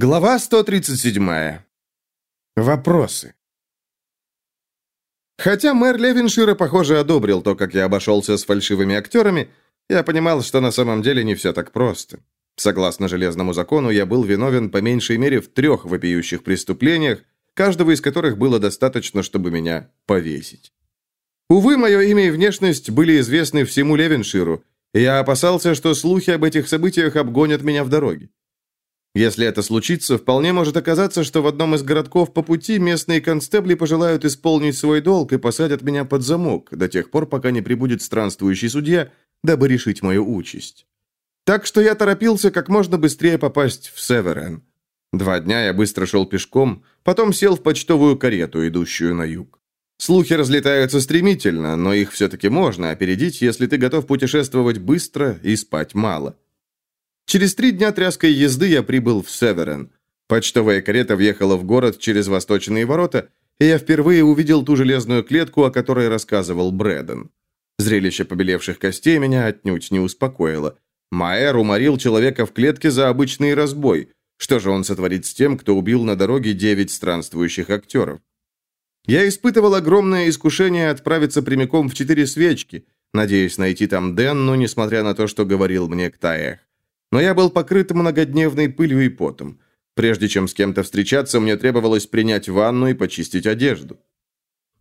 Глава 137. Вопросы. Хотя мэр Левиншира, похоже, одобрил то, как я обошелся с фальшивыми актерами, я понимал, что на самом деле не все так просто. Согласно железному закону, я был виновен по меньшей мере в трех вопиющих преступлениях, каждого из которых было достаточно, чтобы меня повесить. Увы, мое имя и внешность были известны всему Левинширу, я опасался, что слухи об этих событиях обгонят меня в дороге. Если это случится, вполне может оказаться, что в одном из городков по пути местные констебли пожелают исполнить свой долг и посадят меня под замок до тех пор, пока не прибудет странствующий судья, дабы решить мою участь. Так что я торопился как можно быстрее попасть в Северен. Два дня я быстро шел пешком, потом сел в почтовую карету, идущую на юг. Слухи разлетаются стремительно, но их все-таки можно опередить, если ты готов путешествовать быстро и спать мало. Через три дня тряской езды я прибыл в Северен. Почтовая карета въехала в город через восточные ворота, и я впервые увидел ту железную клетку, о которой рассказывал Брэден. Зрелище побелевших костей меня отнюдь не успокоило. Маэр уморил человека в клетке за обычный разбой. Что же он сотворит с тем, кто убил на дороге девять странствующих актеров? Я испытывал огромное искушение отправиться прямиком в четыре свечки, надеясь найти там Денну, несмотря на то, что говорил мне Ктаэх. Но я был покрыт многодневной пылью и потом. Прежде чем с кем-то встречаться, мне требовалось принять ванну и почистить одежду.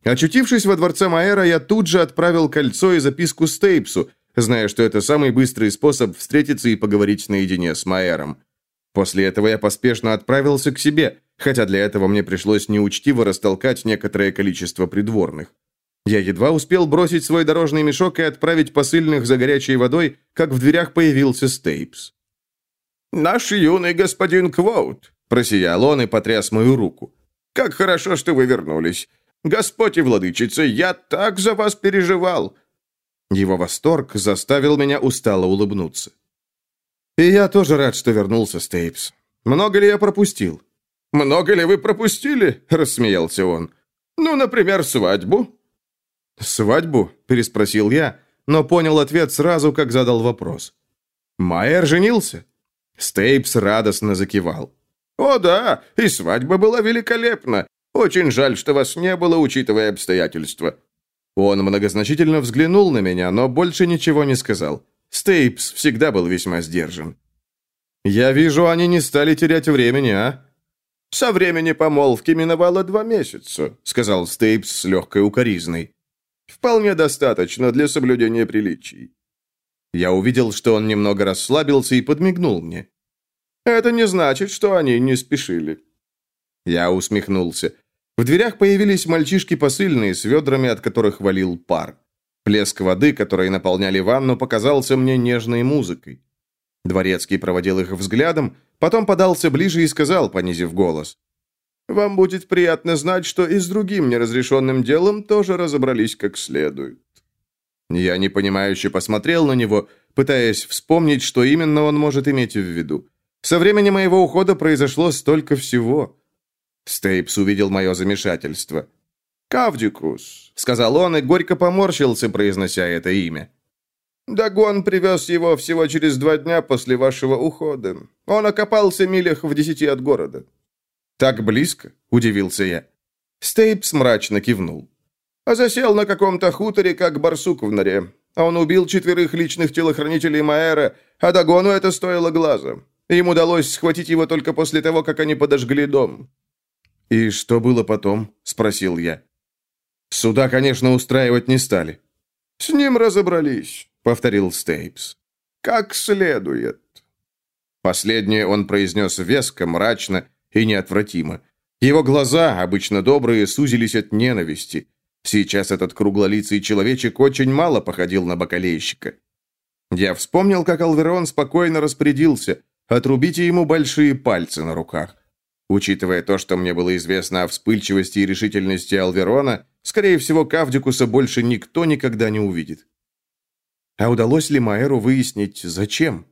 Очутившись во дворце Маэра, я тут же отправил кольцо и записку Стейпсу, зная, что это самый быстрый способ встретиться и поговорить наедине с Маэром. После этого я поспешно отправился к себе, хотя для этого мне пришлось неучтиво растолкать некоторое количество придворных. Я едва успел бросить свой дорожный мешок и отправить посыльных за горячей водой, как в дверях появился Стейпс. «Наш юный господин Квоут», — просиял он и потряс мою руку. «Как хорошо, что вы вернулись. Господь и владычица, я так за вас переживал!» Его восторг заставил меня устало улыбнуться. «И я тоже рад, что вернулся, Стейпс. Много ли я пропустил?» «Много ли вы пропустили?» – рассмеялся он. «Ну, например, свадьбу». «Свадьбу?» – переспросил я, но понял ответ сразу, как задал вопрос. «Майер женился?» Стейпс радостно закивал. «О да, и свадьба была великолепна. Очень жаль, что вас не было, учитывая обстоятельства». Он многозначительно взглянул на меня, но больше ничего не сказал. Стейпс всегда был весьма сдержан. «Я вижу, они не стали терять времени, а?» «Со времени помолвки миновало два месяца», — сказал Стейпс с легкой укоризной. «Вполне достаточно для соблюдения приличий. Я увидел, что он немного расслабился и подмигнул мне. «Это не значит, что они не спешили». Я усмехнулся. В дверях появились мальчишки посыльные с ведрами, от которых валил пар. Плеск воды, который наполняли ванну, показался мне нежной музыкой. Дворецкий проводил их взглядом, потом подался ближе и сказал, понизив голос. «Вам будет приятно знать, что и с другим неразрешенным делом тоже разобрались как следует». Я непонимающе посмотрел на него, пытаясь вспомнить, что именно он может иметь в виду. Со времени моего ухода произошло столько всего. Стейпс увидел мое замешательство. «Кавдикус», — сказал он и горько поморщился, произнося это имя. «Дагон привез его всего через два дня после вашего ухода. Он окопался милях в десяти от города». «Так близко?» — удивился я. Стейпс мрачно кивнул а засел на каком-то хуторе, как барсук в норе. Он убил четверых личных телохранителей Майера, а Дагону это стоило глаза. Им удалось схватить его только после того, как они подожгли дом». «И что было потом?» – спросил я. «Суда, конечно, устраивать не стали». «С ним разобрались», — повторил Стейпс. «Как следует». Последнее он произнес веско, мрачно и неотвратимо. Его глаза, обычно добрые, сузились от ненависти. Сейчас этот круглолицый человечек очень мало походил на бакалейщика. Я вспомнил, как Алверон спокойно распорядился. Отрубите ему большие пальцы на руках. Учитывая то, что мне было известно о вспыльчивости и решительности Алверона, скорее всего, Кавдикуса больше никто никогда не увидит. А удалось ли Майеру выяснить, зачем?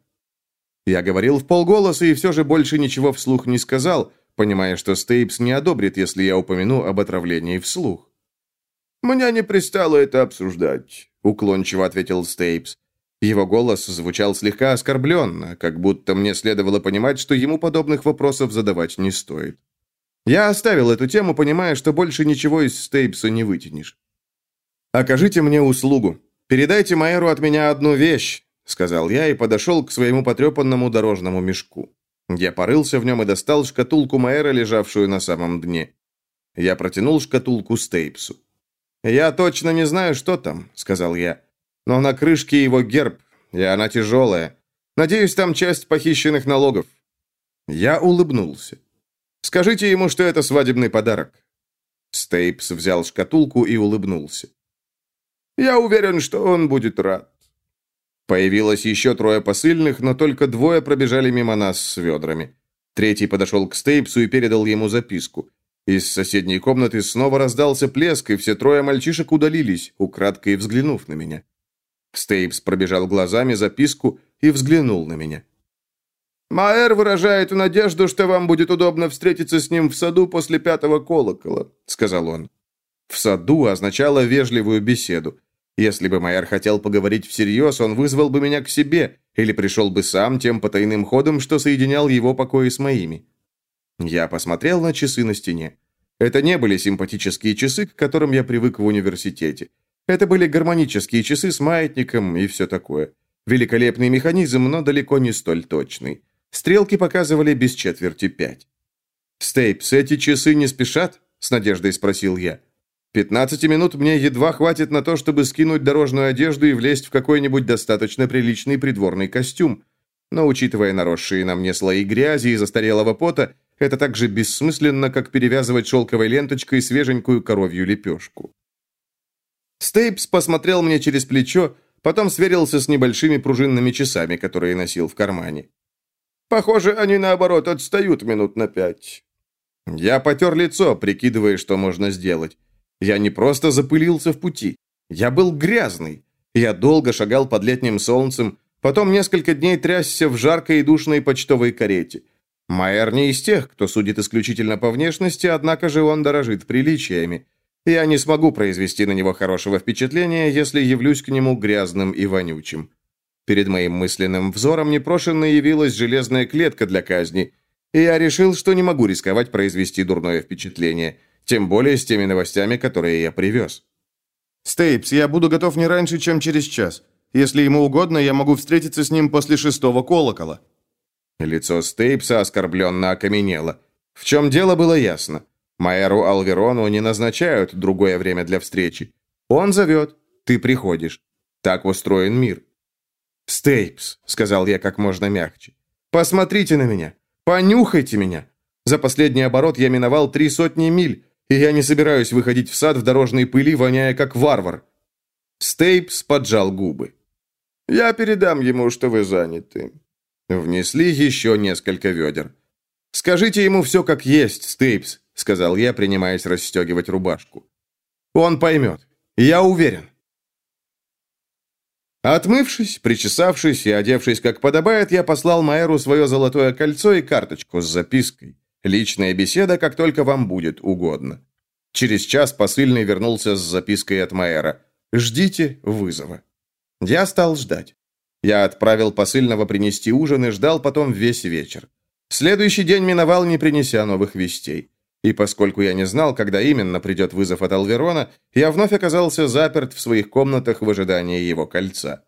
Я говорил вполголоса и все же больше ничего вслух не сказал, понимая, что Стейпс не одобрит, если я упомяну об отравлении вслух. «Мне не пристало это обсуждать», — уклончиво ответил Стейпс. Его голос звучал слегка оскорбленно, как будто мне следовало понимать, что ему подобных вопросов задавать не стоит. Я оставил эту тему, понимая, что больше ничего из Стейпса не вытянешь. «Окажите мне услугу. Передайте Майеру от меня одну вещь», — сказал я и подошел к своему потрепанному дорожному мешку. Я порылся в нем и достал шкатулку Майера, лежавшую на самом дне. Я протянул шкатулку Стейпсу. «Я точно не знаю, что там», — сказал я. «Но на крышке его герб, и она тяжелая. Надеюсь, там часть похищенных налогов». Я улыбнулся. «Скажите ему, что это свадебный подарок». Стейпс взял шкатулку и улыбнулся. «Я уверен, что он будет рад». Появилось еще трое посыльных, но только двое пробежали мимо нас с ведрами. Третий подошел к Стейпсу и передал ему записку. Из соседней комнаты снова раздался плеск, и все трое мальчишек удалились, украдкой взглянув на меня. Стейпс пробежал глазами записку и взглянул на меня. «Маэр выражает надежду, что вам будет удобно встретиться с ним в саду после пятого колокола», — сказал он. «В саду» означало вежливую беседу. Если бы Майер хотел поговорить всерьез, он вызвал бы меня к себе или пришел бы сам тем потайным ходом, что соединял его покои с моими. Я посмотрел на часы на стене. Это не были симпатические часы, к которым я привык в университете. Это были гармонические часы с маятником и все такое. Великолепный механизм, но далеко не столь точный. Стрелки показывали без четверти пять. «Стейпс, эти часы не спешат?» – с надеждой спросил я. «Пятнадцати минут мне едва хватит на то, чтобы скинуть дорожную одежду и влезть в какой-нибудь достаточно приличный придворный костюм. Но, учитывая наросшие на мне слои грязи и застарелого пота, это так же бессмысленно, как перевязывать шелковой ленточкой свеженькую коровью лепешку. Стейпс посмотрел мне через плечо, потом сверился с небольшими пружинными часами, которые носил в кармане. «Похоже, они, наоборот, отстают минут на пять». Я потер лицо, прикидывая, что можно сделать. Я не просто запылился в пути. Я был грязный. Я долго шагал под летним солнцем, потом несколько дней трясся в жаркой и душной почтовой карете. Майер не из тех, кто судит исключительно по внешности, однако же он дорожит приличиями. Я не смогу произвести на него хорошего впечатления, если явлюсь к нему грязным и вонючим. Перед моим мысленным взором непрошено явилась железная клетка для казни, и я решил, что не могу рисковать произвести дурное впечатление, тем более с теми новостями, которые я привез. «Стейпс, я буду готов не раньше, чем через час. Если ему угодно, я могу встретиться с ним после шестого колокола». Лицо Стейпса оскорбленно окаменело. В чем дело было ясно. Майеру Алверону не назначают другое время для встречи. Он зовет, ты приходишь. Так устроен мир. «Стейпс», — сказал я как можно мягче, — «посмотрите на меня, понюхайте меня. За последний оборот я миновал три сотни миль, и я не собираюсь выходить в сад в дорожной пыли, воняя как варвар». Стейпс поджал губы. «Я передам ему, что вы заняты. Внесли еще несколько ведер. «Скажите ему все как есть, Стейпс», — сказал я, принимаясь расстегивать рубашку. «Он поймет. Я уверен». Отмывшись, причесавшись и одевшись как подобает, я послал Майеру свое золотое кольцо и карточку с запиской. Личная беседа, как только вам будет угодно. Через час посыльный вернулся с запиской от Майера. «Ждите вызова». Я стал ждать. Я отправил посыльного принести ужин и ждал потом весь вечер. Следующий день миновал, не принеся новых вестей. И поскольку я не знал, когда именно придет вызов от Алверона, я вновь оказался заперт в своих комнатах в ожидании его кольца.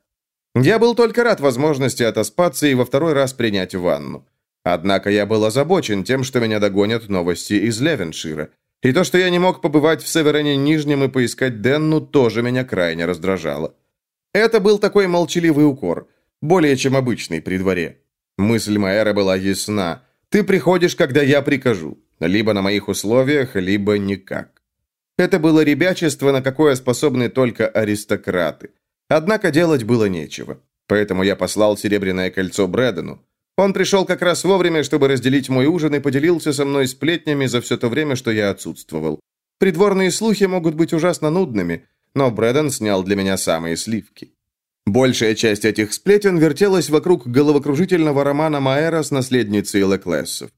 Я был только рад возможности отоспаться и во второй раз принять ванну. Однако я был озабочен тем, что меня догонят новости из Левеншира. И то, что я не мог побывать в Северене Нижнем и поискать Денну, тоже меня крайне раздражало. Это был такой молчаливый укор, более чем обычный при дворе. Мысль Майера была ясна. Ты приходишь, когда я прикажу. Либо на моих условиях, либо никак. Это было ребячество, на какое способны только аристократы. Однако делать было нечего. Поэтому я послал серебряное кольцо Брэдену. Он пришел как раз вовремя, чтобы разделить мой ужин и поделился со мной сплетнями за все то время, что я отсутствовал. Придворные слухи могут быть ужасно нудными, но Брэдон снял для меня самые сливки. Большая часть этих сплетен вертелась вокруг головокружительного романа Маэра с наследницей Леклессов.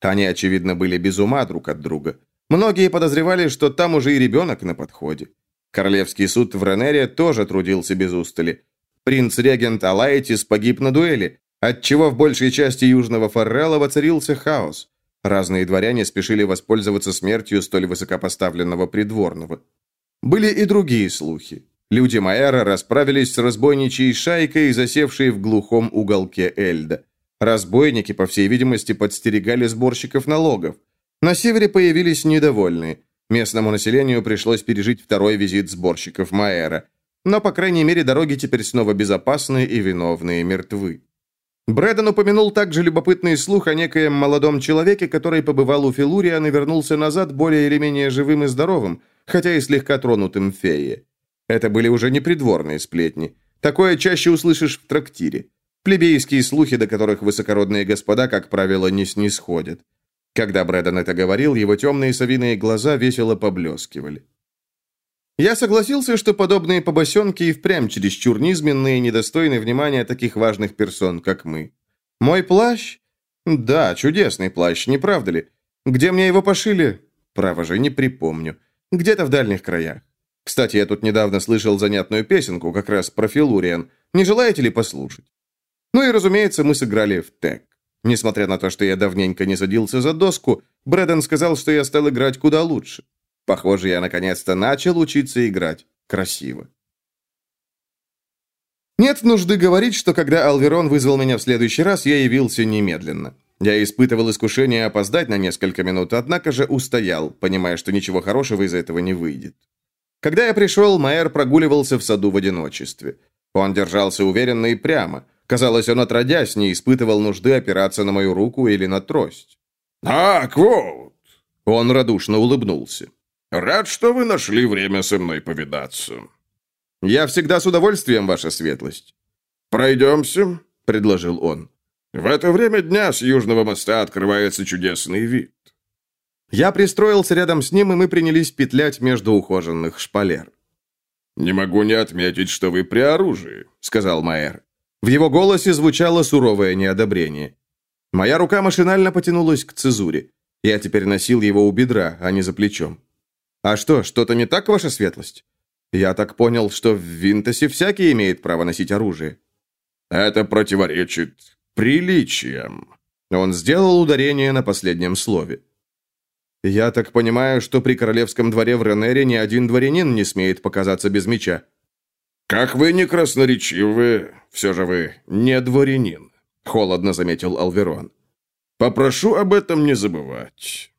Они, очевидно, были без ума друг от друга. Многие подозревали, что там уже и ребенок на подходе. Королевский суд в Ренере тоже трудился без устали. Принц-регент Алайтис погиб на дуэли, отчего в большей части Южного Форрелла воцарился хаос. Разные дворяне спешили воспользоваться смертью столь высокопоставленного придворного. Были и другие слухи. Люди Майера расправились с разбойничьей шайкой, засевшей в глухом уголке Эльда. Разбойники, по всей видимости, подстерегали сборщиков налогов. На севере появились недовольные. Местному населению пришлось пережить второй визит сборщиков Майера. Но, по крайней мере, дороги теперь снова безопасны и виновные мертвы. Брэдон упомянул также любопытный слух о некоем молодом человеке, который побывал у Филуриан и вернулся назад более или менее живым и здоровым, хотя и слегка тронутым фее. Это были уже не придворные сплетни. Такое чаще услышишь в трактире. Плебейские слухи, до которых высокородные господа, как правило, не снисходят. Когда Брэдон это говорил, его темные совиные глаза весело поблескивали. Я согласился, что подобные побосенки и впрямь чересчур низменные и недостойны внимания таких важных персон, как мы. Мой плащ? Да, чудесный плащ, не правда ли? Где мне его пошили? Право же, не припомню. Где-то в дальних краях. Кстати, я тут недавно слышал занятную песенку, как раз про Филуриан. Не желаете ли послушать? Ну и, разумеется, мы сыграли в тег. Несмотря на то, что я давненько не садился за доску, Брэдон сказал, что я стал играть куда лучше. Похоже, я наконец-то начал учиться играть красиво. Нет нужды говорить, что когда Алверон вызвал меня в следующий раз, я явился немедленно. Я испытывал искушение опоздать на несколько минут, однако же устоял, понимая, что ничего хорошего из этого не выйдет. Когда я пришел, Майер прогуливался в саду в одиночестве. Он держался уверенно и прямо. Казалось, он отродясь не испытывал нужды опираться на мою руку или на трость. «А, Квоут!» Он радушно улыбнулся. Рад, что вы нашли время со мной повидаться. Я всегда с удовольствием, ваша светлость. Пройдемся, предложил он. В это время дня с южного моста открывается чудесный вид. Я пристроился рядом с ним, и мы принялись петлять между ухоженных шпалер. «Не могу не отметить, что вы при оружии», — сказал Майер. В его голосе звучало суровое неодобрение. Моя рука машинально потянулась к цезуре. Я теперь носил его у бедра, а не за плечом. «А что, что-то не так, ваша светлость?» «Я так понял, что в Винтосе всякий имеет право носить оружие». «Это противоречит приличиям». Он сделал ударение на последнем слове. «Я так понимаю, что при королевском дворе в Ренере ни один дворянин не смеет показаться без меча». «Как вы не красноречивы, все же вы не дворянин», — холодно заметил Алверон. «Попрошу об этом не забывать».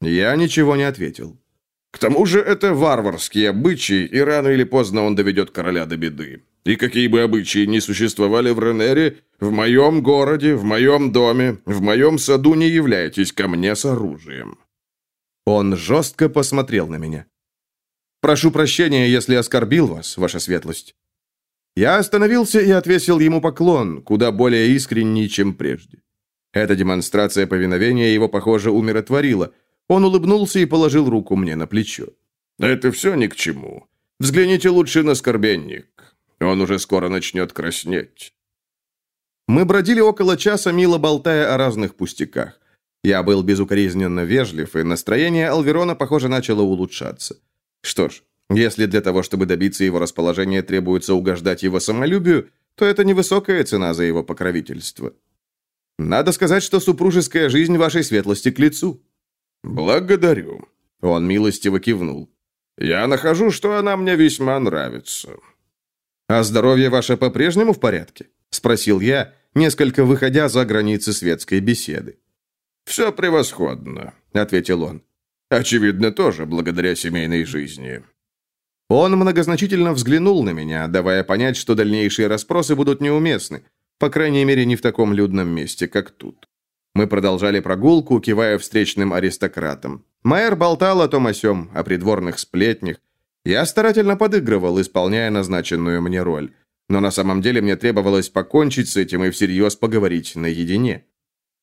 Я ничего не ответил. К тому же это варварские обычаи, и рано или поздно он доведет короля до беды. И какие бы обычаи ни существовали в Ренере, в моем городе, в моем доме, в моем саду не являйтесь ко мне с оружием». Он жестко посмотрел на меня. «Прошу прощения, если оскорбил вас, ваша светлость». Я остановился и отвесил ему поклон, куда более искренний, чем прежде. Эта демонстрация повиновения его, похоже, умиротворила – он улыбнулся и положил руку мне на плечо. «Это все ни к чему. Взгляните лучше на скорбенник. Он уже скоро начнет краснеть». Мы бродили около часа, мило болтая о разных пустяках. Я был безукоризненно вежлив, и настроение Алверона, похоже, начало улучшаться. Что ж, если для того, чтобы добиться его расположения, требуется угождать его самолюбию, то это невысокая цена за его покровительство. Надо сказать, что супружеская жизнь вашей светлости к лицу. «Благодарю». Он милостиво кивнул. «Я нахожу, что она мне весьма нравится». «А здоровье ваше по-прежнему в порядке?» Спросил я, несколько выходя за границы светской беседы. «Все превосходно», — ответил он. «Очевидно, тоже благодаря семейной жизни». Он многозначительно взглянул на меня, давая понять, что дальнейшие расспросы будут неуместны, по крайней мере, не в таком людном месте, как тут. Мы продолжали прогулку, кивая встречным аристократам. Майер болтал о том о сём, о придворных сплетнях. Я старательно подыгрывал, исполняя назначенную мне роль. Но на самом деле мне требовалось покончить с этим и всерьез поговорить наедине.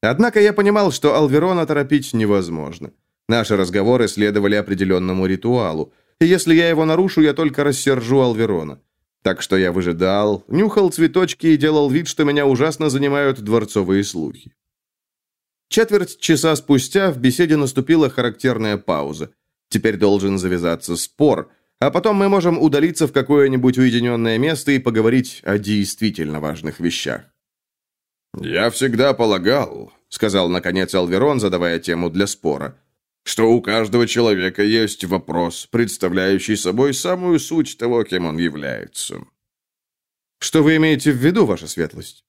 Однако я понимал, что Алверона торопить невозможно. Наши разговоры следовали определенному ритуалу, и если я его нарушу, я только рассержу Алверона. Так что я выжидал, нюхал цветочки и делал вид, что меня ужасно занимают дворцовые слухи. Четверть часа спустя в беседе наступила характерная пауза. Теперь должен завязаться спор, а потом мы можем удалиться в какое-нибудь уединенное место и поговорить о действительно важных вещах». «Я всегда полагал», — сказал наконец Алверон, задавая тему для спора, «что у каждого человека есть вопрос, представляющий собой самую суть того, кем он является». «Что вы имеете в виду, ваша светлость?»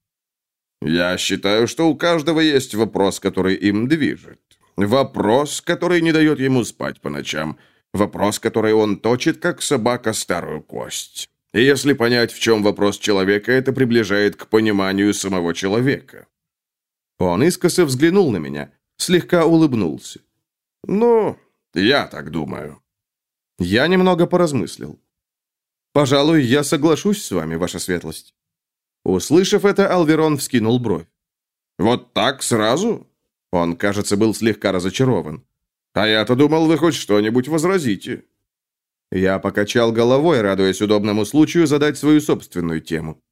«Я считаю, что у каждого есть вопрос, который им движет. Вопрос, который не дает ему спать по ночам. Вопрос, который он точит, как собака старую кость. И если понять, в чем вопрос человека, это приближает к пониманию самого человека». Он искоса взглянул на меня, слегка улыбнулся. «Ну, я так думаю». Я немного поразмыслил. «Пожалуй, я соглашусь с вами, ваша светлость». Услышав это, Алверон вскинул бровь. «Вот так сразу?» Он, кажется, был слегка разочарован. «А я-то думал, вы хоть что-нибудь возразите». Я покачал головой, радуясь удобному случаю задать свою собственную тему.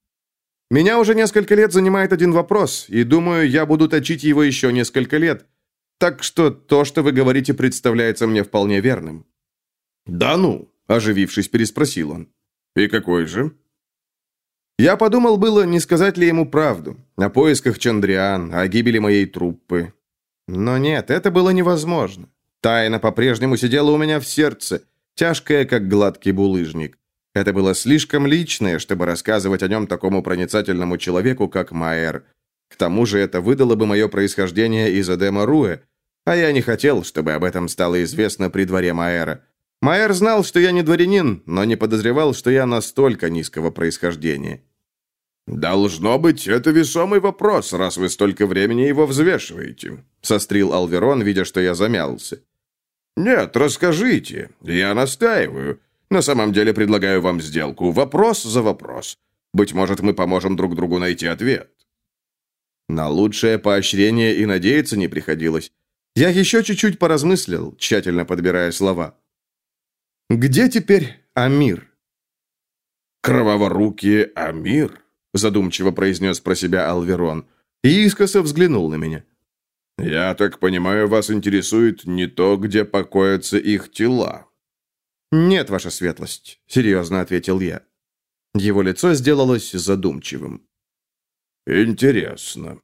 Меня уже несколько лет занимает один вопрос, и думаю, я буду точить его еще несколько лет. Так что то, что вы говорите, представляется мне вполне верным». «Да ну?» – оживившись, переспросил он. «И какой же?» Я подумал было, не сказать ли ему правду. О поисках Чандриан, о гибели моей труппы. Но нет, это было невозможно. Тайна по-прежнему сидела у меня в сердце, тяжкая, как гладкий булыжник. Это было слишком личное, чтобы рассказывать о нем такому проницательному человеку, как Майер. К тому же это выдало бы мое происхождение из Эдема Руэ, а я не хотел, чтобы об этом стало известно при дворе Майера. Майер знал, что я не дворянин, но не подозревал, что я настолько низкого происхождения. «Должно быть, это весомый вопрос, раз вы столько времени его взвешиваете», — сострил Алверон, видя, что я замялся. «Нет, расскажите. Я настаиваю. На самом деле предлагаю вам сделку. Вопрос за вопрос. Быть может, мы поможем друг другу найти ответ». На лучшее поощрение и надеяться не приходилось. Я еще чуть-чуть поразмыслил, тщательно подбирая слова. «Где теперь Амир?» «Кроваворукий Амир?» задумчиво произнес про себя Алверон, и искоса взглянул на меня. «Я так понимаю, вас интересует не то, где покоятся их тела?» «Нет, ваша светлость», — серьезно ответил я. Его лицо сделалось задумчивым. «Интересно».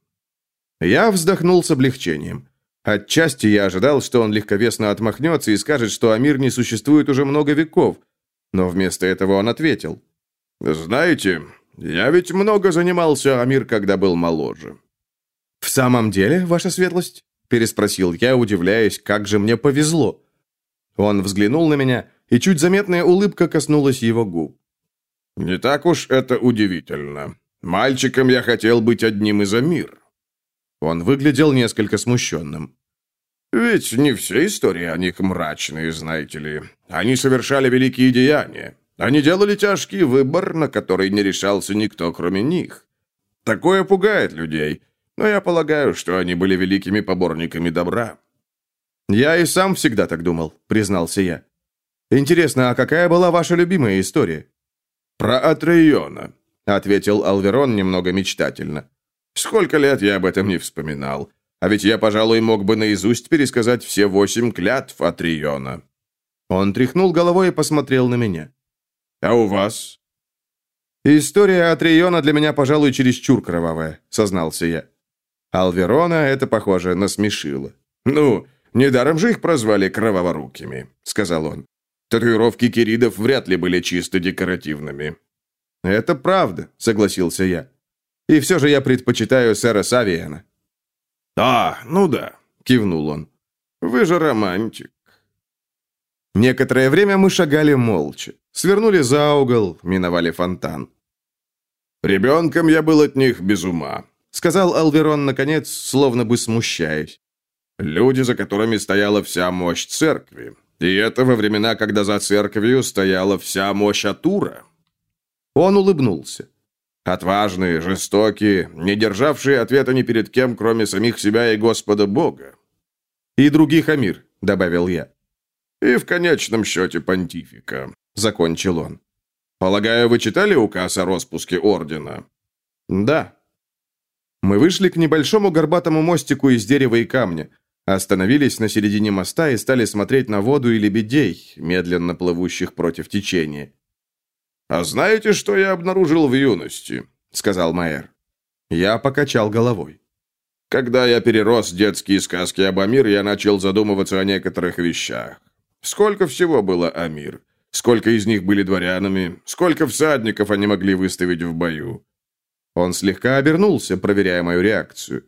Я вздохнул с облегчением. Отчасти я ожидал, что он легковесно отмахнется и скажет, что Амир не существует уже много веков. Но вместо этого он ответил. «Знаете, я ведь много занимался, Амир, когда был моложе». «В самом деле, ваша светлость?» переспросил я, удивляясь, как же мне повезло. Он взглянул на меня, и чуть заметная улыбка коснулась его губ. «Не так уж это удивительно. Мальчиком я хотел быть одним из Амир». Он выглядел несколько смущенным. «Ведь не все истории о них мрачные, знаете ли. Они совершали великие деяния. Они делали тяжкий выбор, на который не решался никто, кроме них. Такое пугает людей, но я полагаю, что они были великими поборниками добра». «Я и сам всегда так думал», — признался я. «Интересно, а какая была ваша любимая история?» «Про Атрейона», — ответил Алверон немного мечтательно. «Сколько лет я об этом не вспоминал. А ведь я, пожалуй, мог бы наизусть пересказать все восемь клятв Атриона». Он тряхнул головой и посмотрел на меня. А у вас?» «История от Риона для меня, пожалуй, чересчур кровавая», — сознался я. Алверона это, похоже, насмешило. «Ну, недаром же их прозвали кроваворукими», — сказал он. «Татуировки киридов вряд ли были чисто декоративными». «Это правда», — согласился я. «И все же я предпочитаю сэра Савиена». «А, ну да», — кивнул он. «Вы же романтик». Некоторое время мы шагали молча. Свернули за угол, миновали фонтан. «Ребенком я был от них без ума», — сказал Алверон, наконец, словно бы смущаясь. «Люди, за которыми стояла вся мощь церкви. И это во времена, когда за церковью стояла вся мощь Атура». Он улыбнулся. «Отважные, жестокие, не державшие ответа ни перед кем, кроме самих себя и Господа Бога». «И других Амир», — добавил я. «И в конечном счете понтифика», — закончил он. «Полагаю, вы читали указ о распуске ордена?» «Да». Мы вышли к небольшому горбатому мостику из дерева и камня. Остановились на середине моста и стали смотреть на воду и лебедей, медленно плывущих против течения. «А знаете, что я обнаружил в юности?» — сказал Майер. Я покачал головой. Когда я перерос детские сказки об Амир, я начал задумываться о некоторых вещах. Сколько всего было Амир? Сколько из них были дворянами? Сколько всадников они могли выставить в бою? Он слегка обернулся, проверяя мою реакцию.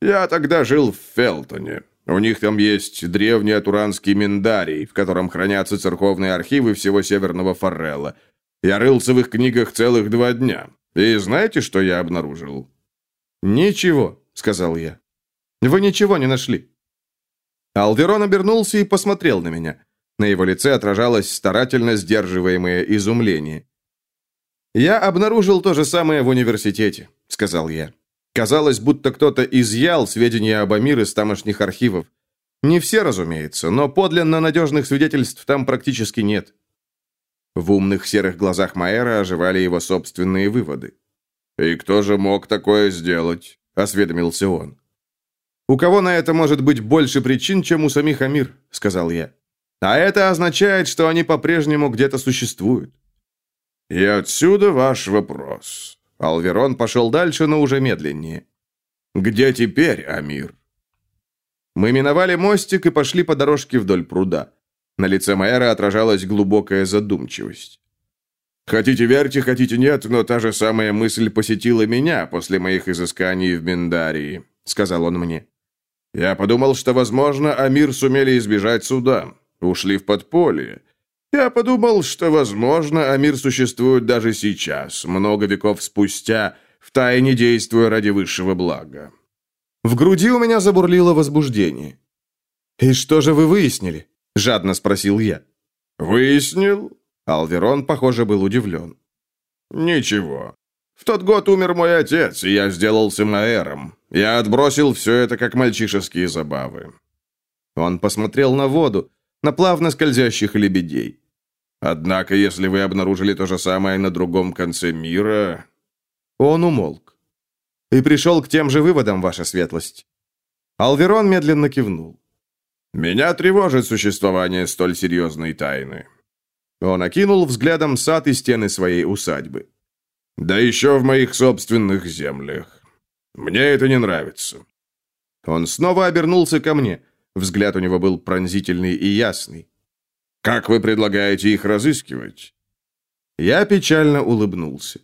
Я тогда жил в Фелтоне. У них там есть древний атуранский Миндарий, в котором хранятся церковные архивы всего Северного Форрелла. Я рылся в их книгах целых два дня. И знаете, что я обнаружил? Ничего. — сказал я. «Вы ничего не нашли». Алверон обернулся и посмотрел на меня. На его лице отражалось старательно сдерживаемое изумление. «Я обнаружил то же самое в университете», — сказал я. Казалось, будто кто-то изъял сведения об Амир из тамошних архивов. Не все, разумеется, но подлинно надежных свидетельств там практически нет. В умных серых глазах Майера оживали его собственные выводы. «И кто же мог такое сделать?» — осведомился он. «У кого на это может быть больше причин, чем у самих Амир?» — сказал я. «А это означает, что они по-прежнему где-то существуют». «И отсюда ваш вопрос». Алверон пошел дальше, но уже медленнее. «Где теперь Амир?» Мы миновали мостик и пошли по дорожке вдоль пруда. На лице Майера отражалась глубокая задумчивость. Хотите верьте, хотите нет, но та же самая мысль посетила меня после моих изысканий в Миндарии», — сказал он мне. «Я подумал, что, возможно, Амир сумели избежать суда, ушли в подполье. Я подумал, что, возможно, Амир существует даже сейчас, много веков спустя, втайне действуя ради высшего блага». В груди у меня забурлило возбуждение. «И что же вы выяснили?» — жадно спросил я. «Выяснил?» Алверон, похоже, был удивлен. «Ничего. В тот год умер мой отец, и я сделался маэром. Я отбросил все это как мальчишеские забавы». Он посмотрел на воду, на плавно скользящих лебедей. «Однако, если вы обнаружили то же самое на другом конце мира...» Он умолк. «И пришел к тем же выводам, ваша светлость». Алверон медленно кивнул. «Меня тревожит существование столь серьезной тайны. Он окинул взглядом сад и стены своей усадьбы. «Да еще в моих собственных землях. Мне это не нравится». Он снова обернулся ко мне. Взгляд у него был пронзительный и ясный. «Как вы предлагаете их разыскивать?» Я печально улыбнулся.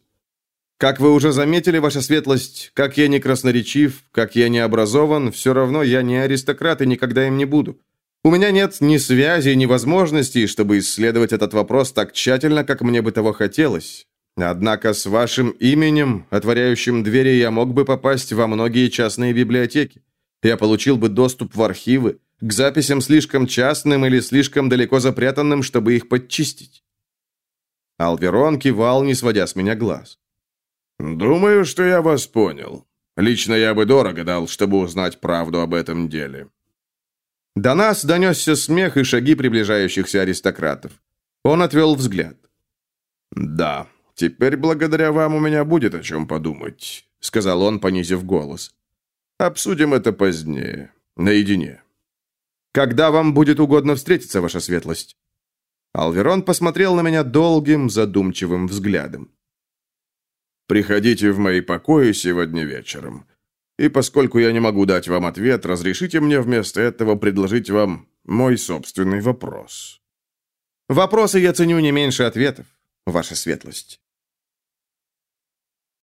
«Как вы уже заметили, ваша светлость, как я не красноречив, как я не образован, все равно я не аристократ и никогда им не буду. У меня нет ни связи, ни возможностей, чтобы исследовать этот вопрос так тщательно, как мне бы того хотелось. Однако с вашим именем, отворяющим двери, я мог бы попасть во многие частные библиотеки. Я получил бы доступ в архивы, к записям слишком частным или слишком далеко запрятанным, чтобы их подчистить. Алверон кивал, не сводя с меня глаз. «Думаю, что я вас понял. Лично я бы дорого дал, чтобы узнать правду об этом деле. До нас донесся смех и шаги приближающихся аристократов. Он отвел взгляд. «Да, теперь благодаря вам у меня будет о чем подумать», — сказал он, понизив голос. «Обсудим это позднее, наедине». «Когда вам будет угодно встретиться, ваша светлость?» Алверон посмотрел на меня долгим, задумчивым взглядом. «Приходите в мои покои сегодня вечером. И поскольку я не могу дать вам ответ, разрешите мне вместо этого предложить вам мой собственный вопрос. Вопросы я ценю не меньше ответов, ваша светлость.